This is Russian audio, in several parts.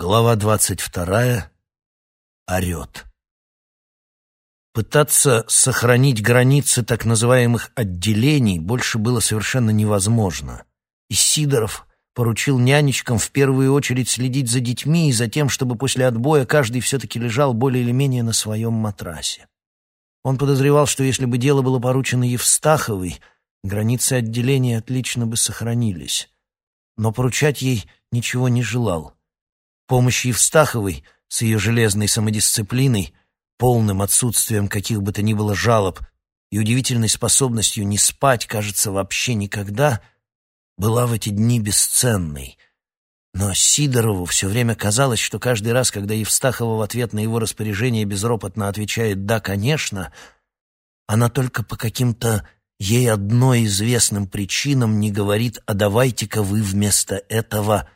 Глава двадцать вторая. Орет. Пытаться сохранить границы так называемых отделений больше было совершенно невозможно. И Сидоров поручил нянечкам в первую очередь следить за детьми и за тем, чтобы после отбоя каждый все-таки лежал более или менее на своем матрасе. Он подозревал, что если бы дело было поручено Евстаховой, границы отделения отлично бы сохранились. Но поручать ей ничего не желал — Помощь Евстаховой с ее железной самодисциплиной, полным отсутствием каких бы то ни было жалоб и удивительной способностью не спать, кажется, вообще никогда, была в эти дни бесценной. Но Сидорову все время казалось, что каждый раз, когда Евстахова в ответ на его распоряжение безропотно отвечает «да, конечно», она только по каким-то ей одной известным причинам не говорит «а давайте-ка вы вместо этого...»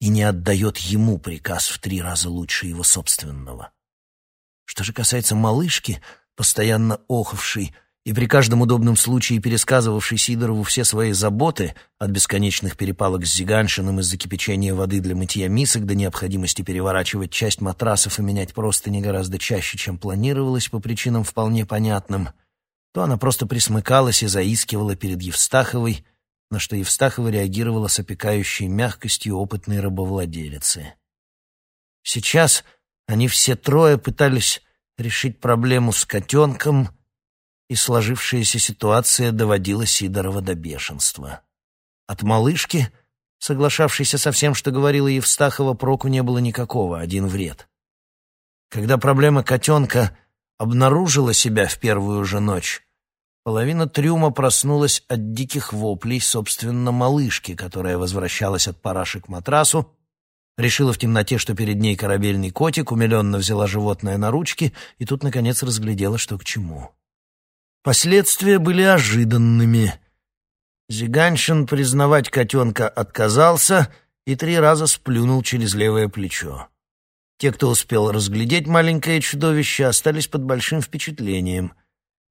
и не отдает ему приказ в три раза лучше его собственного. Что же касается малышки, постоянно охавшей и при каждом удобном случае пересказывавшей Сидорову все свои заботы, от бесконечных перепалок с Зиганшиным из-за кипячения воды для мытья мисок до необходимости переворачивать часть матрасов и менять простыни гораздо чаще, чем планировалось по причинам вполне понятным, то она просто присмыкалась и заискивала перед Евстаховой, на что Евстахова реагировала с опекающей мягкостью опытной рабовладелицы. Сейчас они все трое пытались решить проблему с котенком, и сложившаяся ситуация доводила Сидорова до бешенства. От малышки, соглашавшейся со всем, что говорила Евстахова, проку не было никакого, один вред. Когда проблема котенка обнаружила себя в первую же ночь, Половина трюма проснулась от диких воплей, собственно, малышки, которая возвращалась от параши к матрасу, решила в темноте, что перед ней корабельный котик, умиленно взяла животное на ручки и тут, наконец, разглядела, что к чему. Последствия были ожиданными. Зиганшин признавать котенка отказался и три раза сплюнул через левое плечо. Те, кто успел разглядеть маленькое чудовище, остались под большим впечатлением —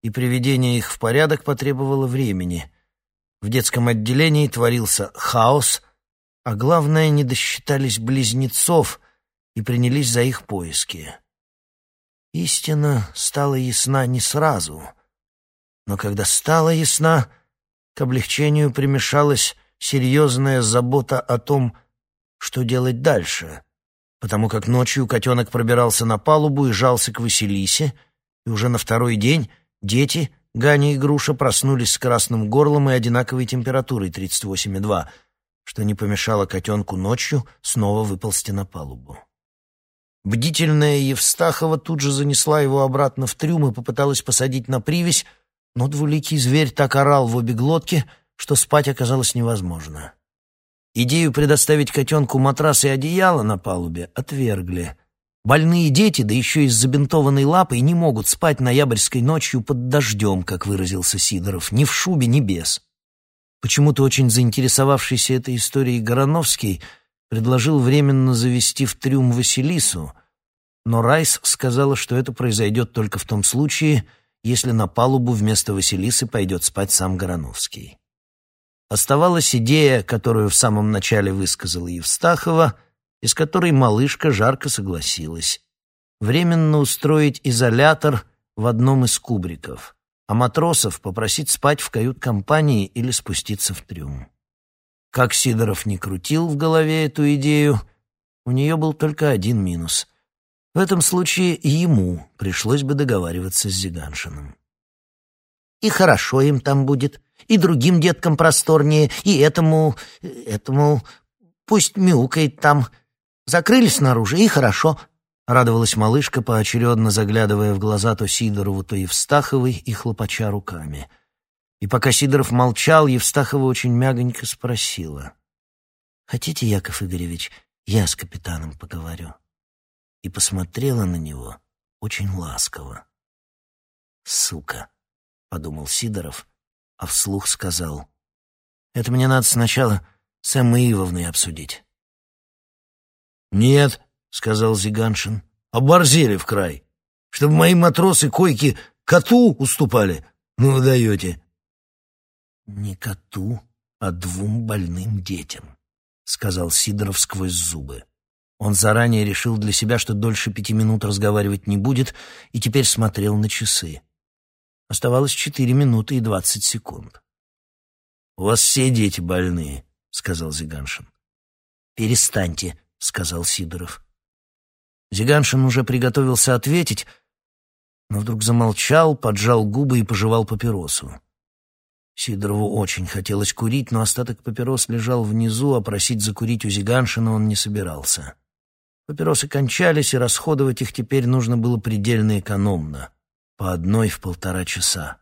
и приведение их в порядок потребовало времени. В детском отделении творился хаос, а главное, не досчитались близнецов и принялись за их поиски. Истина стала ясна не сразу, но когда стала ясна, к облегчению примешалась серьезная забота о том, что делать дальше, потому как ночью котенок пробирался на палубу и жался к Василисе, и уже на второй день Дети, Ганя и Груша, проснулись с красным горлом и одинаковой температурой 38,2, что не помешало котенку ночью снова выползти на палубу. Бдительная Евстахова тут же занесла его обратно в трюм и попыталась посадить на привязь, но двуликий зверь так орал в обе глотки, что спать оказалось невозможно. Идею предоставить котенку матрас и одеяло на палубе отвергли — Больные дети, да еще и с забинтованной лапой, не могут спать ноябрьской ночью под дождем, как выразился Сидоров, ни в шубе, ни без. Почему-то очень заинтересовавшийся этой историей Гороновский предложил временно завести в трюм Василису, но Райс сказала, что это произойдет только в том случае, если на палубу вместо Василисы пойдет спать сам Гороновский. Оставалась идея, которую в самом начале высказала Евстахова — из которой малышка жарко согласилась. Временно устроить изолятор в одном из кубриков, а матросов попросить спать в кают-компании или спуститься в трюм. Как Сидоров не крутил в голове эту идею, у нее был только один минус. В этом случае ему пришлось бы договариваться с Зиганшиным. «И хорошо им там будет, и другим деткам просторнее, и этому... этому... пусть мяукает там», Закрылись снаружи, и хорошо», — радовалась малышка, поочередно заглядывая в глаза то Сидорову, то Евстаховой и хлопача руками. И пока Сидоров молчал, Евстахова очень мягонько спросила. «Хотите, Яков Игоревич, я с капитаном поговорю?» И посмотрела на него очень ласково. «Сука», — подумал Сидоров, а вслух сказал. «Это мне надо сначала с Эммой Ивовной обсудить». «Нет», — сказал Зиганшин, — «оборзели в край. Чтобы мои матросы койки коту уступали? Ну вы даете». «Не коту, а двум больным детям», — сказал Сидоров сквозь зубы. Он заранее решил для себя, что дольше пяти минут разговаривать не будет, и теперь смотрел на часы. Оставалось четыре минуты и двадцать секунд. «У вас все дети больные», — сказал Зиганшин. «Перестаньте», — сказал Сидоров. Зиганшин уже приготовился ответить, но вдруг замолчал, поджал губы и пожевал папиросу. Сидорову очень хотелось курить, но остаток папирос лежал внизу, а просить закурить у Зиганшина он не собирался. Папиросы кончались, и расходовать их теперь нужно было предельно экономно, по одной в полтора часа.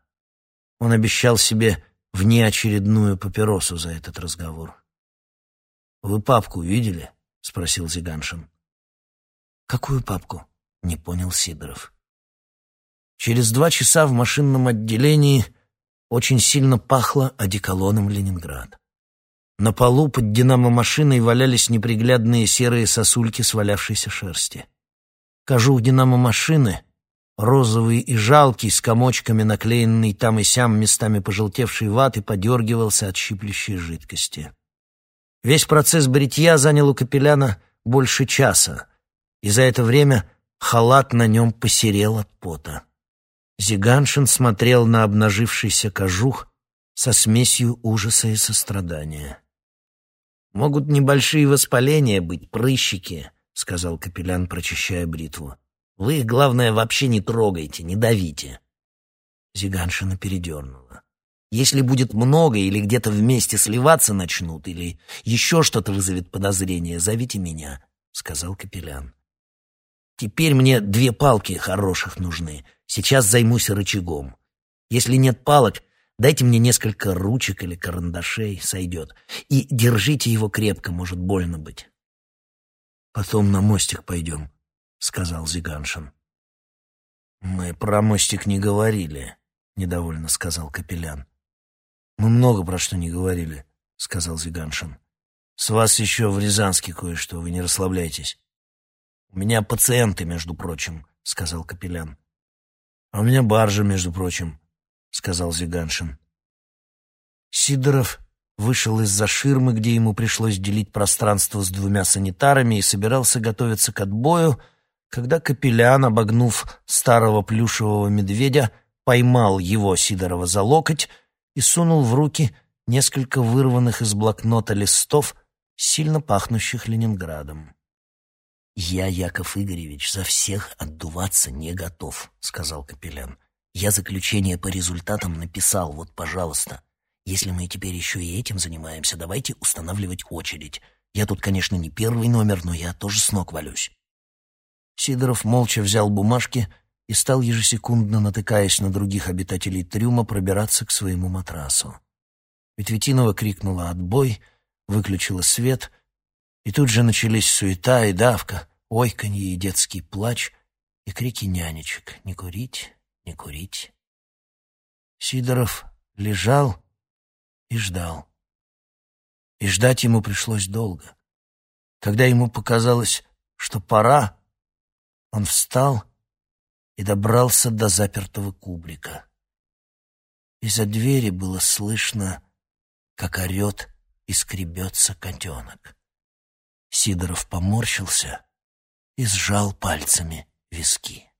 Он обещал себе внеочередную папиросу за этот разговор. «Вы папку видели?» — спросил Зиганшин. «Какую папку?» — не понял Сидоров. Через два часа в машинном отделении очень сильно пахло одеколоном Ленинград. На полу под динамо-машиной валялись неприглядные серые сосульки свалявшейся шерсти. Кожух динамо-машины, розовый и жалкий, с комочками наклеенный там и сям местами пожелтевшей ваты, подергивался от щиплющей жидкости. Весь процесс бритья занял у капеляна больше часа, и за это время халат на нем посерел от пота. Зиганшин смотрел на обнажившийся кожух со смесью ужаса и сострадания. «Могут небольшие воспаления быть, прыщики», — сказал капеллян, прочищая бритву. «Вы их, главное, вообще не трогайте, не давите». Зиганшина передернула. «Если будет много или где-то вместе сливаться начнут, или еще что-то вызовет подозрение, зовите меня», — сказал капеллян. «Теперь мне две палки хороших нужны. Сейчас займусь рычагом. Если нет палок, дайте мне несколько ручек или карандашей, сойдет. И держите его крепко, может больно быть. Потом на мостик пойдем, — сказал Зиганшин. Мы про мостик не говорили, — недовольно сказал Капелян. Мы много про что не говорили, — сказал Зиганшин. С вас еще в Рязанске кое-что, вы не расслабляйтесь. У меня пациенты, между прочим, — сказал Капелян. «А у меня баржа, между прочим», — сказал Зиганшин. Сидоров вышел из-за ширмы, где ему пришлось делить пространство с двумя санитарами и собирался готовиться к отбою, когда Капелян, обогнув старого плюшевого медведя, поймал его, Сидорова, за локоть и сунул в руки несколько вырванных из блокнота листов, сильно пахнущих Ленинградом. «Я, Яков Игоревич, за всех отдуваться не готов», — сказал Капелян. «Я заключение по результатам написал, вот, пожалуйста. Если мы теперь еще и этим занимаемся, давайте устанавливать очередь. Я тут, конечно, не первый номер, но я тоже с ног валюсь». Сидоров молча взял бумажки и стал ежесекундно, натыкаясь на других обитателей трюма, пробираться к своему матрасу. Ветветинова крикнула «Отбой!», выключила свет — и тут же начались суета и давка, ойканье и детский плач, и крики нянечек «Не курить, не курить». Сидоров лежал и ждал. И ждать ему пришлось долго. Когда ему показалось, что пора, он встал и добрался до запертого кублика. Из-за двери было слышно, как орет и скребется котенок. Сидоров поморщился и сжал пальцами виски.